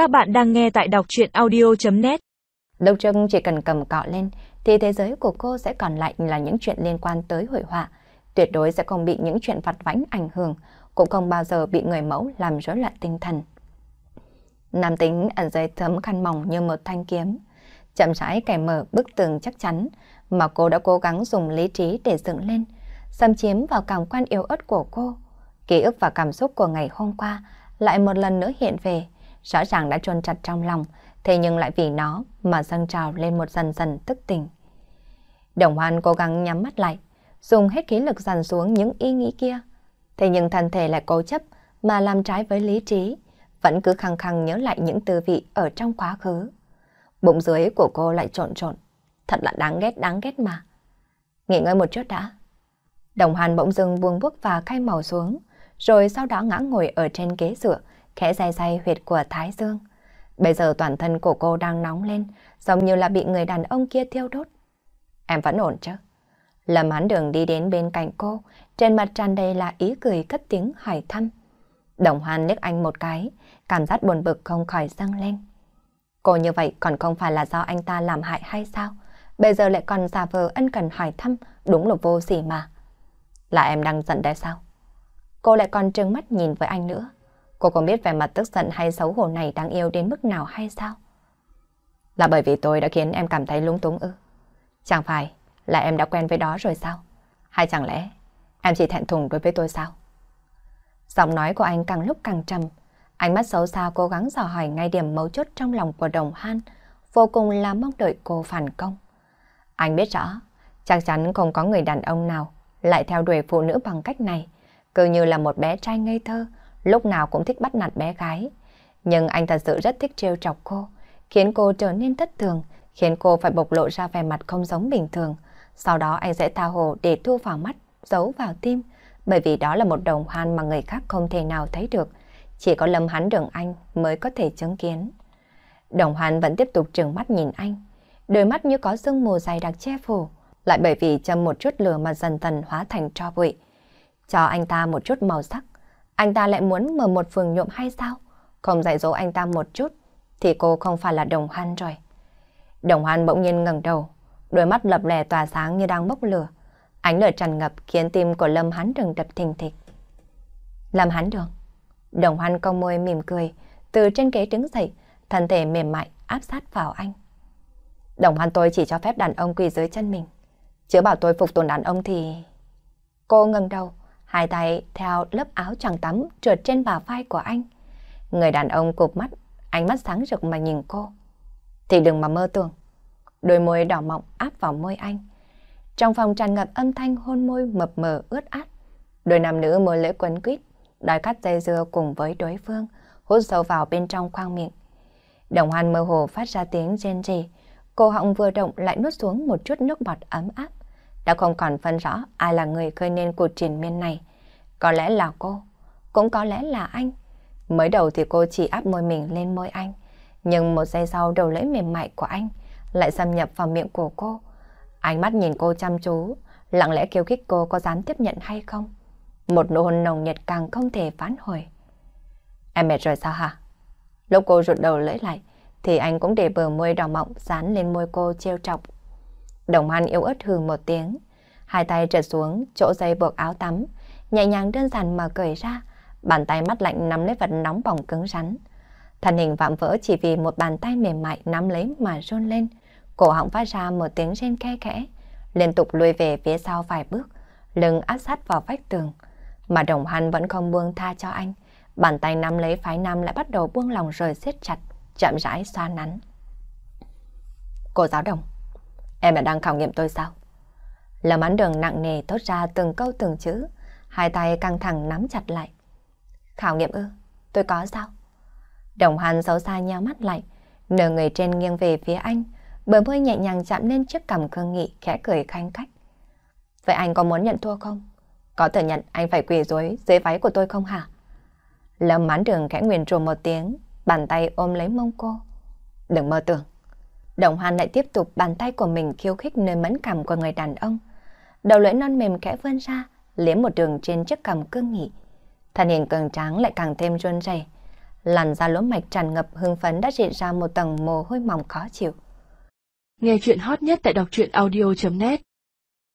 Các bạn đang nghe tại đọc chuyện audio.net Lúc trước chỉ cần cầm cọ lên thì thế giới của cô sẽ còn lại là những chuyện liên quan tới hội họa. Tuyệt đối sẽ không bị những chuyện vặt vãnh ảnh hưởng, cũng không bao giờ bị người mẫu làm rối loạn tinh thần. Nam tính ẩn dưới thấm khăn mỏng như một thanh kiếm. Chậm rãi kẻ mở bức tường chắc chắn mà cô đã cố gắng dùng lý trí để dựng lên, xâm chiếm vào cảm quan yếu ớt của cô. Ký ức và cảm xúc của ngày hôm qua lại một lần nữa hiện về, rõ ràng đã trôn chặt trong lòng, thế nhưng lại vì nó mà dâng trào lên một dần dần tức tỉnh. Đồng hoan cố gắng nhắm mắt lại, dùng hết khí lực dằn xuống những ý nghĩ kia. Thế nhưng thân thể lại cố chấp mà làm trái với lý trí, vẫn cứ khăng khăng nhớ lại những tư vị ở trong quá khứ. Bụng dưới của cô lại trộn trộn, thật là đáng ghét đáng ghét mà. Nghỉ ngơi một chút đã. Đồng Hàn bỗng dưng buông bước và khai màu xuống, rồi sau đó ngã ngồi ở trên ghế dựa, khẽ dài dài huyệt của Thái Dương. Bây giờ toàn thân của cô đang nóng lên, giống như là bị người đàn ông kia thiêu đốt. Em vẫn ổn chứ? Lâm Hán đường đi đến bên cạnh cô, trên mặt tràn đầy là ý cười cất tiếng hỏi thăm. Đồng hoan liếc anh một cái, cảm giác buồn bực không khỏi dâng lên. Cô như vậy còn không phải là do anh ta làm hại hay sao? Bây giờ lại còn giả vờ ân cần hỏi thăm, đúng là vô sỉ mà. Là em đang giận đấy sao? Cô lại còn trừng mắt nhìn với anh nữa. Cô không biết vẻ mặt tức giận hay xấu hổ này đáng yêu đến mức nào hay sao? Là bởi vì tôi đã khiến em cảm thấy lúng túng ư? Chẳng phải là em đã quen với đó rồi sao? Hay chẳng lẽ em chỉ thẹn thùng đối với tôi sao? Giọng nói của anh càng lúc càng trầm, ánh mắt xấu xa cố gắng dò hỏi ngay điểm mấu chốt trong lòng của đồng han, vô cùng là mong đợi cô phản công. Anh biết rõ, chắc chắn không có người đàn ông nào lại theo đuổi phụ nữ bằng cách này, cứ như là một bé trai ngây thơ, lúc nào cũng thích bắt nạt bé gái. Nhưng anh thật sự rất thích trêu chọc cô, khiến cô trở nên thất thường, khiến cô phải bộc lộ ra vẻ mặt không giống bình thường. Sau đó anh sẽ tha hồ để thu vào mắt, giấu vào tim, bởi vì đó là một đồng hoan mà người khác không thể nào thấy được. Chỉ có Lâm Hắn Đường Anh mới có thể chứng kiến. Đồng hoan vẫn tiếp tục trừng mắt nhìn anh, đôi mắt như có sương mù dày đặc che phủ, lại bởi vì châm một chút lửa mà dần dần hóa thành tro bụi. Cho anh ta một chút màu sắc, anh ta lại muốn mở một phường nhuộm hay sao? Không dạy dỗ anh ta một chút, thì cô không phải là đồng hoan rồi. Đồng hoan bỗng nhiên ngẩng đầu, đôi mắt lập lè tỏa sáng như đang bốc lửa. Ánh lửa tràn ngập khiến tim của Lâm Hán Đường đập thình thịch. Lâm Hán Đường. Đồng hoan cong môi mỉm cười, từ trên ghế đứng dậy, thân thể mềm mại áp sát vào anh. Đồng hoan tôi chỉ cho phép đàn ông quỳ dưới chân mình. Chứ bảo tôi phục tùng đàn ông thì... Cô ngẩng đầu, hai tay theo lớp áo chẳng tắm trượt trên bả vai của anh. Người đàn ông cụp mắt, ánh mắt sáng rực mà nhìn cô. Thì đừng mà mơ tưởng. Đôi môi đỏ mọng áp vào môi anh. Trong phòng tràn ngập âm thanh hôn môi mập mờ ướt át. Đôi nam nữ môi lưỡi quấn quýt, đòi cắt dây dưa cùng với đối phương, hút sâu vào bên trong khoang miệng. Đồng hoan mơ hồ phát ra tiếng rên rỉ, cô họng vừa động lại nuốt xuống một chút nước bọt ấm áp. Đã không còn phân rõ ai là người khơi nên cuộc triển miên này. Có lẽ là cô, cũng có lẽ là anh. Mới đầu thì cô chỉ áp môi mình lên môi anh, nhưng một giây sau đầu lưỡi mềm mại của anh lại xâm nhập vào miệng của cô. Ánh mắt nhìn cô chăm chú, lặng lẽ kêu khích cô có dám tiếp nhận hay không. Một nụ hôn nồng nhiệt càng không thể phán hồi. Em mệt rồi sao hả? Lúc cô rụt đầu lưỡi lại, thì anh cũng để bờ môi đỏ mọng dán lên môi cô trêu chọc. Đồng Hoan yếu ớt hừ một tiếng, hai tay trượt xuống chỗ dây buộc áo tắm, nhẹ nhàng đơn giản mà cởi ra, bàn tay mắt lạnh nắm lấy vật nóng bỏng cứng rắn. Thân hình vạm vỡ chỉ vì một bàn tay mềm mại nắm lấy mà run lên, cổ họng phát ra một tiếng rên khe khẽ, liên tục lùi về phía sau vài bước, lưng áp sát vào vách tường. Mà Đồng Hoan vẫn không buông tha cho anh, bàn tay nắm lấy phái nam lại bắt đầu buông lòng rồi siết chặt, chậm rãi xoa nắn. Cô giáo đồng, em đã đang khảo nghiệm tôi sao? Lâm án đường nặng nề thốt ra từng câu từng chữ, hai tay căng thẳng nắm chặt lại. Khảo nghiệm ư, tôi có sao? Đồng Hàn xấu xa nhau mắt lại, nửa người trên nghiêng về phía anh, bờ môi nhẹ nhàng chạm lên chiếc cằm cương nghị khẽ cười khanh cách. Vậy anh có muốn nhận thua không? Có thừa nhận anh phải quỳ rối dưới váy của tôi không hả? Lâm mán đường khẽ nguyền trùm một tiếng, bàn tay ôm lấy mông cô. Đừng mơ tưởng. Đồng Hoan lại tiếp tục bàn tay của mình khiêu khích nơi mẫn cảm của người đàn ông. Đầu lưỡi non mềm khẽ vươn ra, liếm một đường trên chiếc cằm cương nghị. Thân hình cường tráng lại càng thêm run rẩy. Làn da lỗ mạch tràn ngập hưng phấn đã rịn ra một tầng mồ hôi mỏng khó chịu. Nghe chuyện hot nhất tại đọc truyện audio.net